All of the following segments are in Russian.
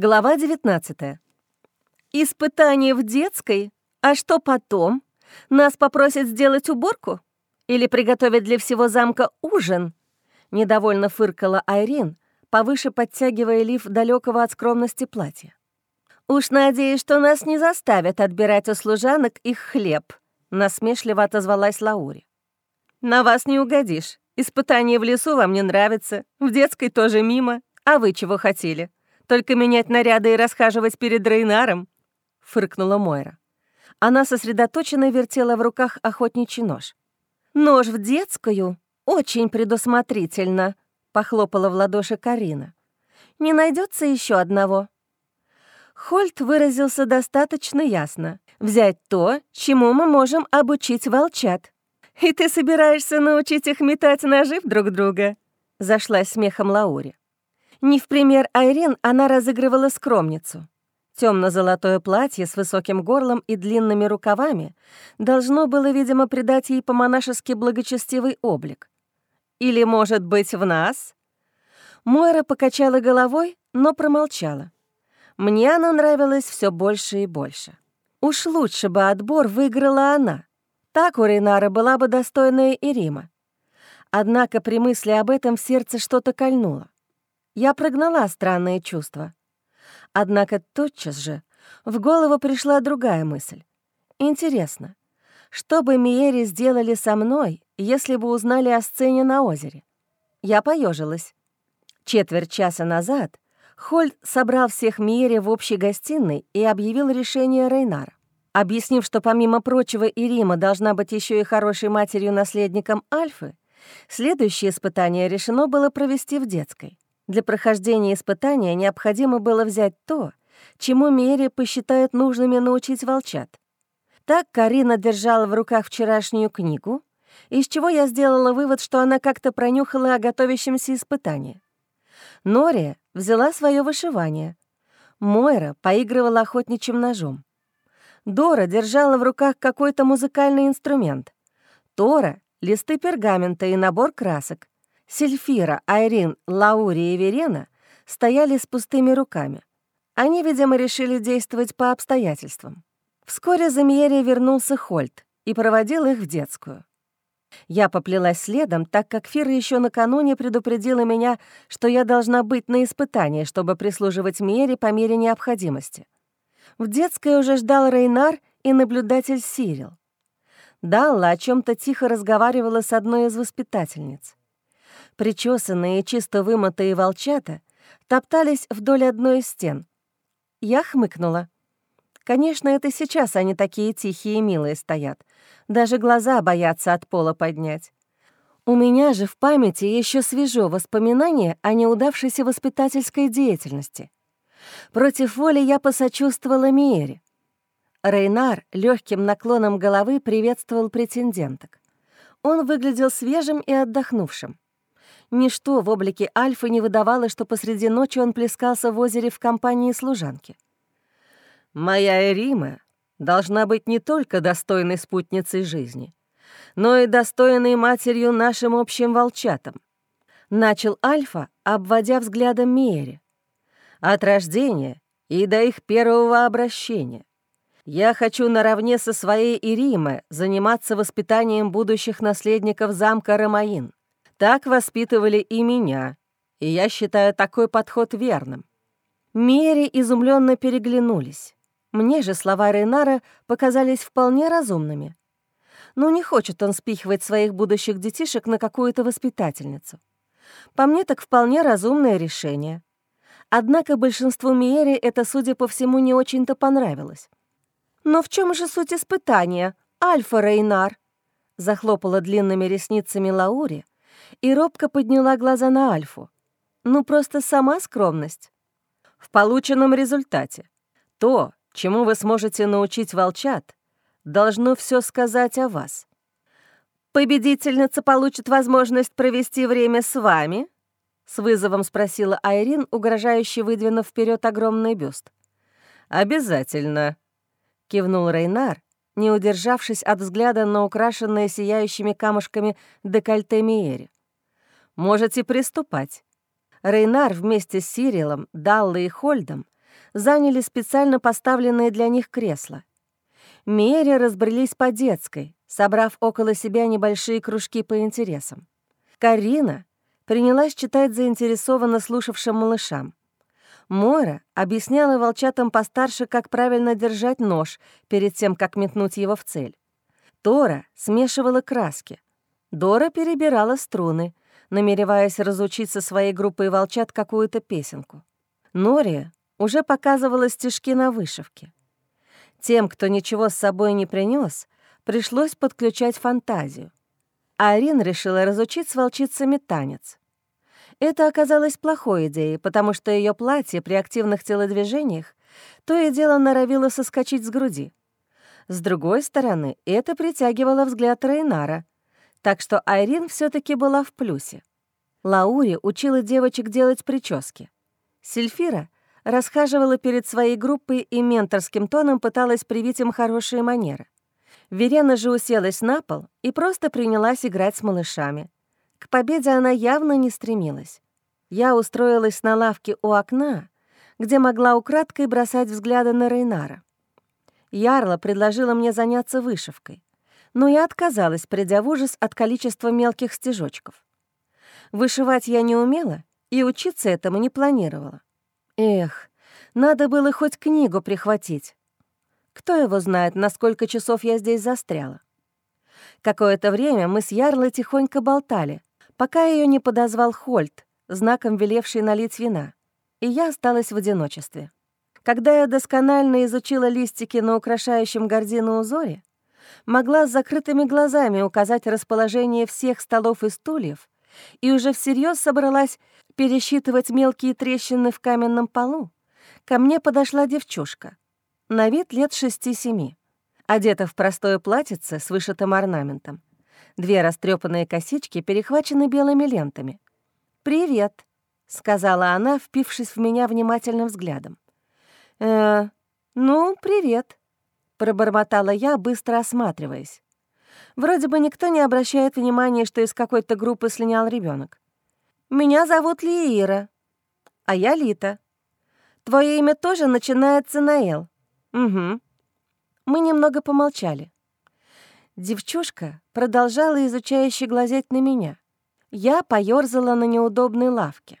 Глава 19. Испытание в детской? А что потом? Нас попросят сделать уборку? Или приготовить для всего замка ужин? Недовольно фыркала Айрин, повыше подтягивая лиф далекого от скромности платья. «Уж надеюсь, что нас не заставят отбирать у служанок их хлеб», — насмешливо отозвалась Лаури. «На вас не угодишь. Испытание в лесу вам не нравится, в детской тоже мимо. А вы чего хотели?» Только менять наряды и расхаживать перед Рейнаром?» — фыркнула Мойра. Она сосредоточенно вертела в руках охотничий нож. «Нож в детскую? Очень предусмотрительно!» — похлопала в ладоши Карина. «Не найдется еще одного?» Хольт выразился достаточно ясно. «Взять то, чему мы можем обучить волчат». «И ты собираешься научить их метать ножи в друг друга?» — зашлась смехом Лаури. Не в пример Айрин она разыгрывала скромницу. Темно-золотое платье с высоким горлом и длинными рукавами должно было, видимо, придать ей по-монашески благочестивый облик. Или, может быть, в нас? Мойра покачала головой, но промолчала. Мне она нравилась все больше и больше. Уж лучше бы отбор выиграла она. Так у Рейнара была бы достойная Ирима. Однако при мысли об этом сердце что-то кольнуло. Я прогнала странные чувства. Однако тотчас же в голову пришла другая мысль. Интересно, что бы Миери сделали со мной, если бы узнали о сцене на озере? Я поежилась. Четверть часа назад Хольд собрал всех Миери в общей гостиной и объявил решение Рейнара. Объяснив, что помимо прочего Ирима должна быть еще и хорошей матерью-наследником Альфы, следующее испытание решено было провести в детской. Для прохождения испытания необходимо было взять то, чему Мерри посчитает нужными научить волчат. Так Карина держала в руках вчерашнюю книгу, из чего я сделала вывод, что она как-то пронюхала о готовящемся испытании. Нория взяла свое вышивание. Мойра поигрывала охотничьим ножом. Дора держала в руках какой-то музыкальный инструмент. Тора — листы пергамента и набор красок. Сельфира, Айрин, Лаури и Верена стояли с пустыми руками. Они, видимо, решили действовать по обстоятельствам. Вскоре за Мьерри вернулся Хольт и проводил их в детскую. Я поплелась следом, так как Фира еще накануне предупредила меня, что я должна быть на испытании, чтобы прислуживать Мьере по мере необходимости. В детской уже ждал Рейнар и наблюдатель Сирил. Далла о чем то тихо разговаривала с одной из воспитательниц. Причесанные чисто вымытые волчата топтались вдоль одной из стен. Я хмыкнула. Конечно, это сейчас они такие тихие и милые стоят. Даже глаза боятся от пола поднять. У меня же в памяти еще свежо воспоминание о неудавшейся воспитательской деятельности. Против воли я посочувствовала Миере. Рейнар легким наклоном головы приветствовал претенденток. Он выглядел свежим и отдохнувшим. Ничто в облике Альфы не выдавало, что посреди ночи он плескался в озере в компании служанки. «Моя Эрима должна быть не только достойной спутницей жизни, но и достойной матерью нашим общим волчатам», — начал Альфа, обводя взглядом Миэри. «От рождения и до их первого обращения. Я хочу наравне со своей Ириме заниматься воспитанием будущих наследников замка Ромаин. Так воспитывали и меня, и я считаю такой подход верным. Мери изумленно переглянулись. Мне же слова Рейнара показались вполне разумными. Но не хочет он спихивать своих будущих детишек на какую-то воспитательницу. По мне, так вполне разумное решение. Однако большинству Миери это, судя по всему, не очень-то понравилось. «Но в чем же суть испытания, Альфа Рейнар?» Захлопала длинными ресницами Лаури, и робко подняла глаза на Альфу. Ну, просто сама скромность. В полученном результате то, чему вы сможете научить волчат, должно все сказать о вас. «Победительница получит возможность провести время с вами?» — с вызовом спросила Айрин, угрожающе выдвинув вперед огромный бюст. «Обязательно», — кивнул Рейнар, не удержавшись от взгляда на украшенное сияющими камушками декольте Миери. «Можете приступать». Рейнар вместе с Сирилом, Даллой и Хольдом заняли специально поставленные для них кресла. Мере разбрелись по детской, собрав около себя небольшие кружки по интересам. Карина принялась читать заинтересованно слушавшим малышам. Мойра объясняла волчатам постарше, как правильно держать нож перед тем, как метнуть его в цель. Тора смешивала краски. Дора перебирала струны, намереваясь разучить со своей группой волчат какую-то песенку. Нория уже показывала стишки на вышивке. Тем, кто ничего с собой не принес, пришлось подключать фантазию. Арин решила разучить с волчицами танец. Это оказалось плохой идеей, потому что ее платье при активных телодвижениях то и дело норовило соскочить с груди. С другой стороны, это притягивало взгляд Рейнара, так что Айрин все таки была в плюсе. Лаури учила девочек делать прически. Сильфира расхаживала перед своей группой и менторским тоном пыталась привить им хорошие манеры. Верена же уселась на пол и просто принялась играть с малышами. К победе она явно не стремилась. Я устроилась на лавке у окна, где могла украдкой бросать взгляды на Рейнара. Ярла предложила мне заняться вышивкой, но я отказалась, придя в ужас от количества мелких стежочков. Вышивать я не умела и учиться этому не планировала. Эх, надо было хоть книгу прихватить. Кто его знает, на сколько часов я здесь застряла. Какое-то время мы с Ярлой тихонько болтали, пока ее не подозвал Хольт, знаком велевший налить вина, и я осталась в одиночестве. Когда я досконально изучила листики на украшающем гордину узоре, могла с закрытыми глазами указать расположение всех столов и стульев и уже всерьез собралась пересчитывать мелкие трещины в каменном полу, ко мне подошла девчушка, на вид лет шести-семи, одета в простое платьице с вышитым орнаментом. Две растрепанные косички перехвачены белыми лентами. «Привет», — сказала она, впившись в меня внимательным взглядом. «Э, ну, привет», — пробормотала я, быстро осматриваясь. Вроде бы никто не обращает внимания, что из какой-то группы слинял ребенок. «Меня зовут Лиира, а я Лита. Твое имя тоже начинается на «Л». «Угу». Мы немного помолчали. Девчушка продолжала изучающе глазеть на меня. Я поёрзала на неудобной лавке.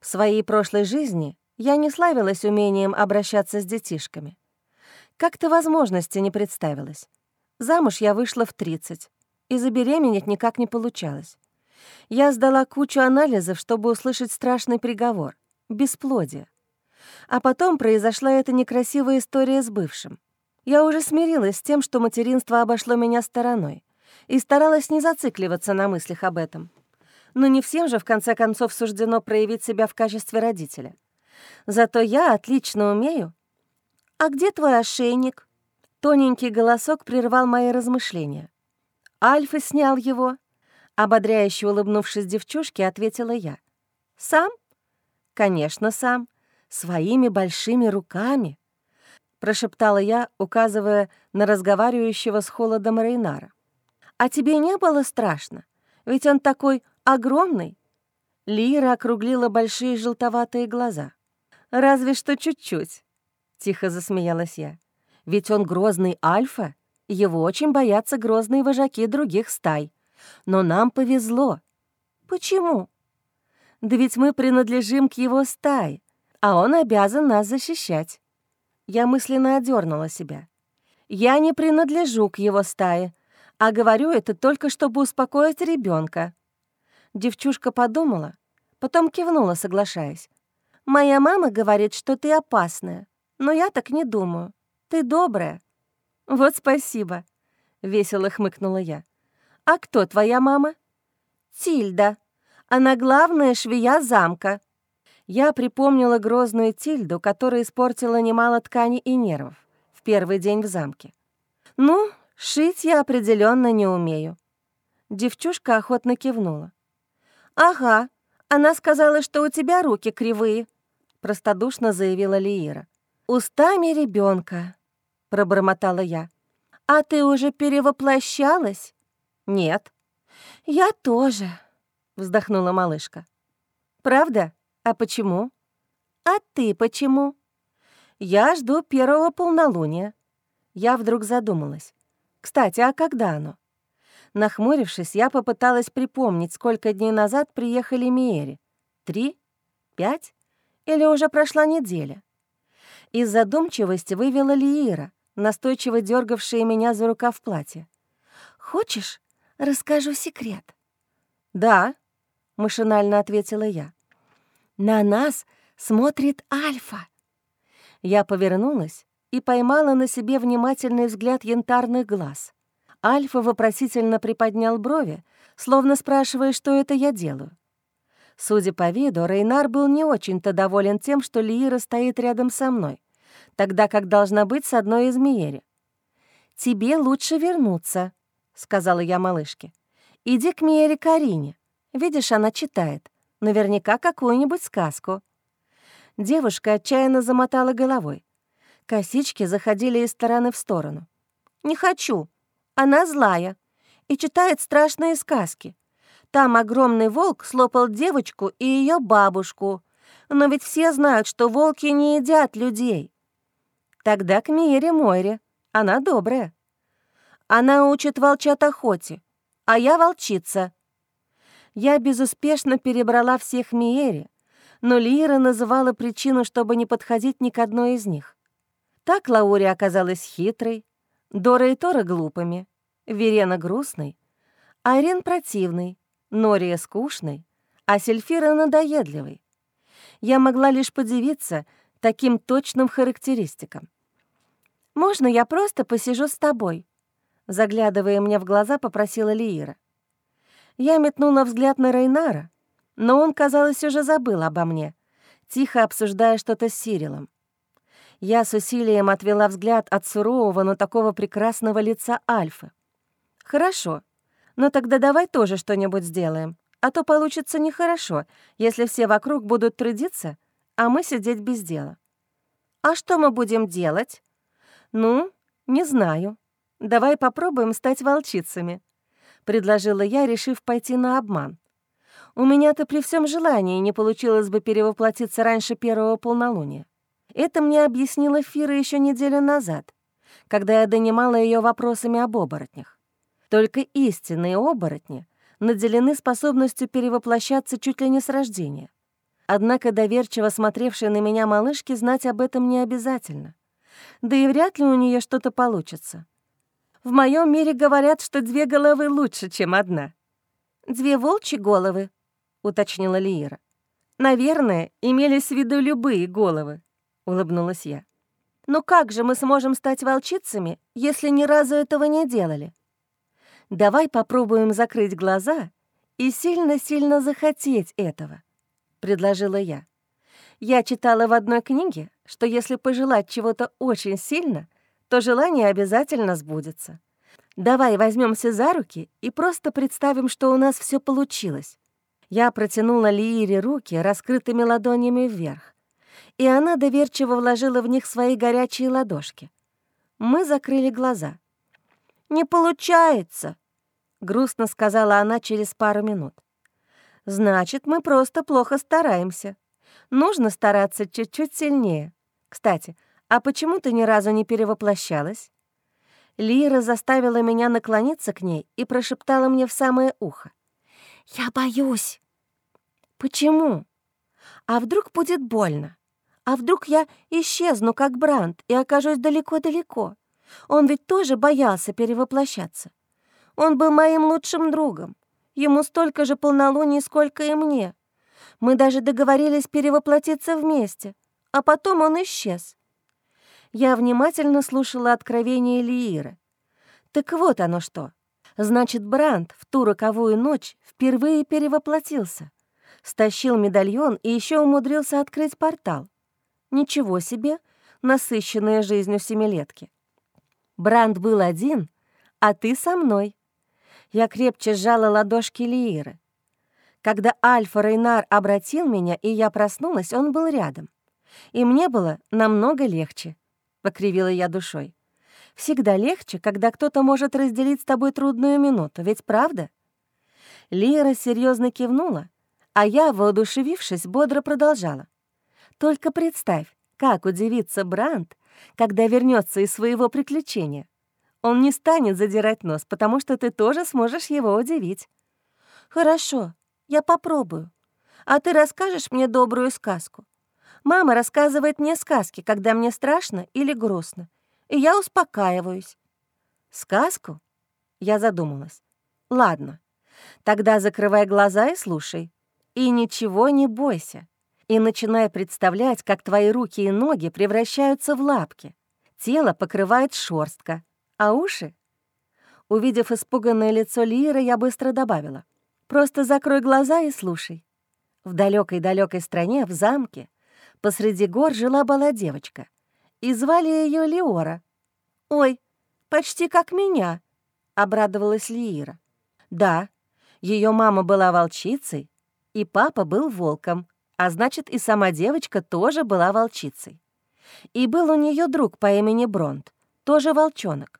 В своей прошлой жизни я не славилась умением обращаться с детишками. Как-то возможности не представилось. Замуж я вышла в 30, и забеременеть никак не получалось. Я сдала кучу анализов, чтобы услышать страшный приговор — бесплодие. А потом произошла эта некрасивая история с бывшим. Я уже смирилась с тем, что материнство обошло меня стороной, и старалась не зацикливаться на мыслях об этом. Но не всем же, в конце концов, суждено проявить себя в качестве родителя. Зато я отлично умею. «А где твой ошейник?» Тоненький голосок прервал мои размышления. «Альфа снял его», — ободряюще улыбнувшись девчушке, ответила я. «Сам?» «Конечно, сам. Своими большими руками», — прошептала я, указывая на разговаривающего с холодом Рейнара. «А тебе не было страшно? Ведь он такой огромный». Лира округлила большие желтоватые глаза. «Разве что чуть-чуть», — тихо засмеялась я. Ведь он грозный альфа, его очень боятся грозные вожаки других стай. Но нам повезло. Почему? Да ведь мы принадлежим к его стае, а он обязан нас защищать. Я мысленно одернула себя. Я не принадлежу к его стае, а говорю это только, чтобы успокоить ребенка. Девчушка подумала, потом кивнула, соглашаясь. «Моя мама говорит, что ты опасная, но я так не думаю. Ты добрая». «Вот спасибо», — весело хмыкнула я. «А кто твоя мама?» «Тильда. Она главная швея замка». Я припомнила грозную Тильду, которая испортила немало ткани и нервов в первый день в замке. «Ну, шить я определенно не умею». Девчушка охотно кивнула. «Ага, она сказала, что у тебя руки кривые», — простодушно заявила Лиира. «Устами ребенка, пробормотала я. «А ты уже перевоплощалась?» «Нет». «Я тоже», — вздохнула малышка. «Правда? А почему?» «А ты почему?» Я жду первого полнолуния. Я вдруг задумалась. Кстати, а когда оно? Нахмурившись, я попыталась припомнить, сколько дней назад приехали Миери. Три? Пять? Или уже прошла неделя? Из задумчивости вывела Лиира, настойчиво дергавшая меня за рукав платья. «Хочешь, расскажу секрет?» «Да», — машинально ответила я. «На нас смотрит Альфа». Я повернулась и поймала на себе внимательный взгляд янтарных глаз. Альфа вопросительно приподнял брови, словно спрашивая, что это я делаю. Судя по виду, Рейнар был не очень-то доволен тем, что Лиира стоит рядом со мной, тогда как должна быть с одной из Миери. «Тебе лучше вернуться», — сказала я малышке. «Иди к Миере Карине. Видишь, она читает. Наверняка какую-нибудь сказку». Девушка отчаянно замотала головой. Косички заходили из стороны в сторону. «Не хочу. Она злая и читает страшные сказки. Там огромный волк слопал девочку и ее бабушку. Но ведь все знают, что волки не едят людей. Тогда к Мире Мойре. Она добрая. Она учит волчат охоте, а я волчица. Я безуспешно перебрала всех Миере, но Лира называла причину, чтобы не подходить ни к одной из них. Так Лаури оказалась хитрой, Дора и Тора глупыми, Верена грустной, Айрин противной, Нория скучной, а Сельфира надоедливой. Я могла лишь подивиться таким точным характеристикам. «Можно я просто посижу с тобой?» Заглядывая мне в глаза, попросила Лиира. Я метнула взгляд на Рейнара, но он, казалось, уже забыл обо мне, тихо обсуждая что-то с Сирилом. Я с усилием отвела взгляд от сурового, но такого прекрасного лица Альфы. «Хорошо», но тогда давай тоже что-нибудь сделаем, а то получится нехорошо, если все вокруг будут трудиться, а мы сидеть без дела. А что мы будем делать? Ну, не знаю. Давай попробуем стать волчицами, предложила я, решив пойти на обман. У меня-то при всем желании не получилось бы перевоплотиться раньше первого полнолуния. Это мне объяснила Фира еще неделю назад, когда я донимала ее вопросами об оборотнях. Только истинные оборотни наделены способностью перевоплощаться чуть ли не с рождения. Однако доверчиво смотревшие на меня малышки знать об этом не обязательно. Да и вряд ли у нее что-то получится. В моем мире говорят, что две головы лучше, чем одна. «Две волчьи головы», — уточнила Лиера. «Наверное, имелись в виду любые головы», — улыбнулась я. «Но как же мы сможем стать волчицами, если ни разу этого не делали?» Давай попробуем закрыть глаза и сильно-сильно захотеть этого», — предложила я. Я читала в одной книге, что если пожелать чего-то очень сильно, то желание обязательно сбудется. Давай возьмемся за руки и просто представим, что у нас все получилось. Я протянула Лиире руки раскрытыми ладонями вверх, и она доверчиво вложила в них свои горячие ладошки. Мы закрыли глаза. «Не получается!» — грустно сказала она через пару минут. «Значит, мы просто плохо стараемся. Нужно стараться чуть-чуть сильнее. Кстати, а почему ты ни разу не перевоплощалась?» Лира заставила меня наклониться к ней и прошептала мне в самое ухо. «Я боюсь». «Почему? А вдруг будет больно? А вдруг я исчезну, как Бранд, и окажусь далеко-далеко? Он ведь тоже боялся перевоплощаться. Он был моим лучшим другом. Ему столько же полнолуний, сколько и мне. Мы даже договорились перевоплотиться вместе, а потом он исчез. Я внимательно слушала откровение Лиира. Так вот оно что. Значит, Бранд в ту роковую ночь впервые перевоплотился. Стащил медальон и еще умудрился открыть портал. Ничего себе, насыщенная жизнью семилетки. Бранд был один, а ты со мной. Я крепче сжала ладошки Лииры. Когда Альфа Рейнар обратил меня, и я проснулась, он был рядом. И мне было намного легче, — покривила я душой. Всегда легче, когда кто-то может разделить с тобой трудную минуту, ведь правда? Лира серьезно кивнула, а я, воодушевившись, бодро продолжала. Только представь, как удивится Бранд, когда вернется из своего приключения. Он не станет задирать нос, потому что ты тоже сможешь его удивить. Хорошо, я попробую. А ты расскажешь мне добрую сказку. Мама рассказывает мне сказки, когда мне страшно или грустно, и я успокаиваюсь. Сказку? Я задумалась. Ладно, тогда закрывай глаза и слушай. И ничего не бойся. И начинай представлять, как твои руки и ноги превращаются в лапки. Тело покрывает шорстка, а уши? Увидев испуганное лицо Лиры, я быстро добавила. «Просто закрой глаза и слушай». В далекой-далекой стране, в замке, посреди гор жила-была девочка. И звали ее Леора. «Ой, почти как меня», — обрадовалась Лиира. «Да, ее мама была волчицей, и папа был волком, а значит, и сама девочка тоже была волчицей. И был у нее друг по имени Бронт, тоже волчонок.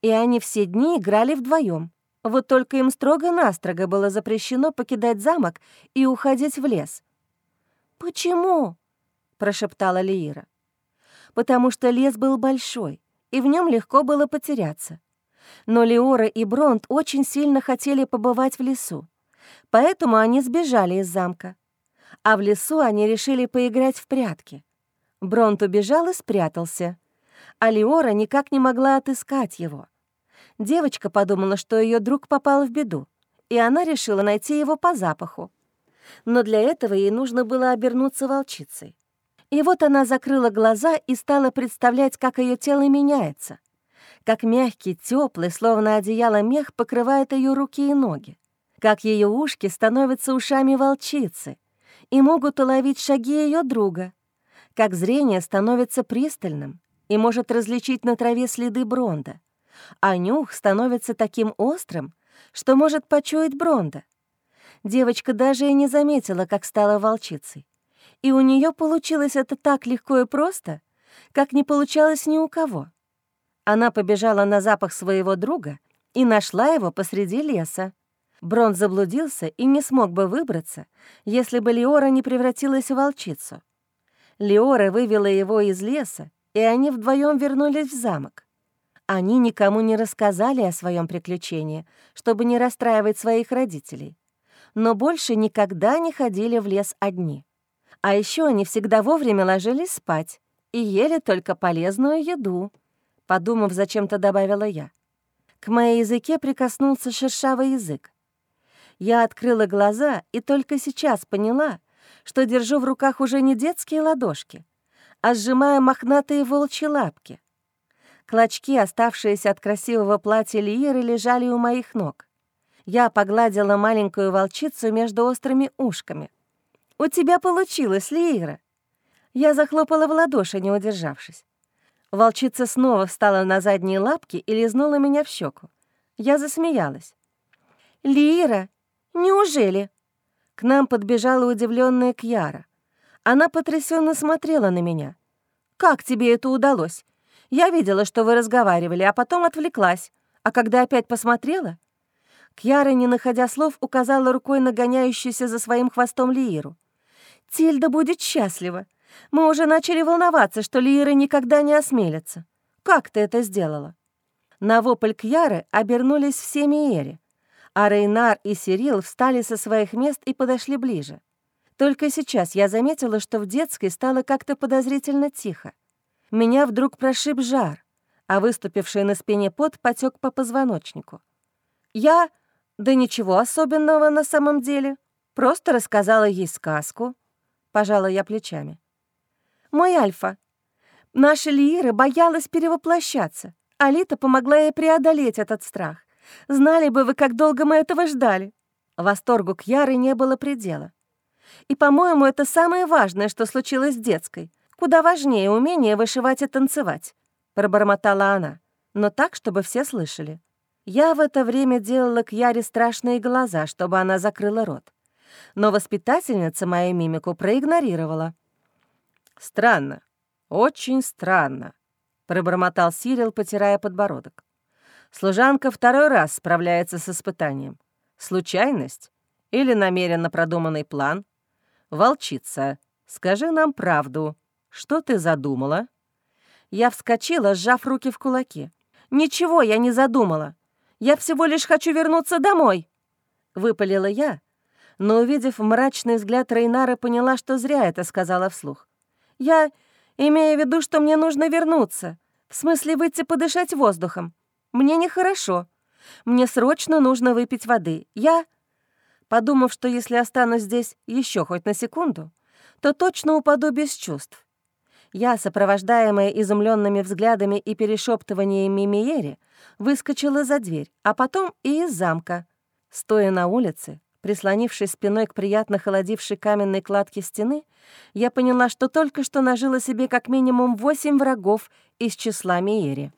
И они все дни играли вдвоем. Вот только им строго-настрого было запрещено покидать замок и уходить в лес. «Почему?» — прошептала Лиира. «Потому что лес был большой, и в нем легко было потеряться. Но Леора и Бронт очень сильно хотели побывать в лесу, поэтому они сбежали из замка. А в лесу они решили поиграть в прятки. Бронт убежал и спрятался, а Леора никак не могла отыскать его. Девочка подумала, что ее друг попал в беду, и она решила найти его по запаху. Но для этого ей нужно было обернуться волчицей. И вот она закрыла глаза и стала представлять, как ее тело меняется — как мягкий, теплый, словно одеяло мех покрывает ее руки и ноги, как ее ушки становятся ушами волчицы и могут уловить шаги ее друга, как зрение становится пристальным и может различить на траве следы Бронда, а нюх становится таким острым, что может почуять Бронда. Девочка даже и не заметила, как стала волчицей. И у нее получилось это так легко и просто, как не получалось ни у кого. Она побежала на запах своего друга и нашла его посреди леса. Брон заблудился и не смог бы выбраться, если бы Леора не превратилась в волчицу. Леора вывела его из леса, и они вдвоем вернулись в замок. Они никому не рассказали о своем приключении, чтобы не расстраивать своих родителей, но больше никогда не ходили в лес одни. А еще они всегда вовремя ложились спать и ели только полезную еду. Подумав, зачем-то добавила я. К моей языке прикоснулся шершавый язык. Я открыла глаза и только сейчас поняла, что держу в руках уже не детские ладошки, а сжимая мохнатые волчьи лапки. Клочки, оставшиеся от красивого платья Лииры, лежали у моих ног. Я погладила маленькую волчицу между острыми ушками. «У тебя получилось, Лиира!» Я захлопала в ладоши, не удержавшись. Волчица снова встала на задние лапки и лизнула меня в щеку. Я засмеялась. «Лира, неужели?» К нам подбежала удивленная Кьяра. Она потрясенно смотрела на меня. «Как тебе это удалось? Я видела, что вы разговаривали, а потом отвлеклась. А когда опять посмотрела...» Кьяра, не находя слов, указала рукой на за своим хвостом Лииру. «Тильда будет счастлива. Мы уже начали волноваться, что Лира никогда не осмелится. Как ты это сделала?» На вопль Кьяры обернулись все Миери, а Рейнар и Сирил встали со своих мест и подошли ближе. Только сейчас я заметила, что в детской стало как-то подозрительно тихо. Меня вдруг прошиб жар, а выступивший на спине пот потек по позвоночнику. Я, да ничего особенного на самом деле, просто рассказала ей сказку, пожала я плечами. Мой Альфа. Наша Лиира боялась перевоплощаться. Алита помогла ей преодолеть этот страх. Знали бы вы, как долго мы этого ждали. Восторгу к Яре не было предела. И, по-моему, это самое важное, что случилось с детской. Куда важнее умение вышивать и танцевать, пробормотала она, но так, чтобы все слышали. Я в это время делала к Яре страшные глаза, чтобы она закрыла рот. Но воспитательница мою мимику проигнорировала. «Странно, очень странно», — пробормотал Сирил, потирая подбородок. «Служанка второй раз справляется с испытанием. Случайность или намеренно продуманный план? Волчица, скажи нам правду. «Что ты задумала?» Я вскочила, сжав руки в кулаки. «Ничего я не задумала. Я всего лишь хочу вернуться домой!» Выпалила я, но, увидев мрачный взгляд Рейнара, поняла, что зря это сказала вслух. «Я имею в виду, что мне нужно вернуться. В смысле, выйти подышать воздухом. Мне нехорошо. Мне срочно нужно выпить воды. Я...» Подумав, что если останусь здесь еще хоть на секунду, то точно упаду без чувств. Я, сопровождаемая изумленными взглядами и перешептываниями Миери, выскочила за дверь, а потом и из замка. Стоя на улице, прислонившись спиной к приятно холодившей каменной кладке стены, я поняла, что только что нажила себе как минимум восемь врагов из числа Миери.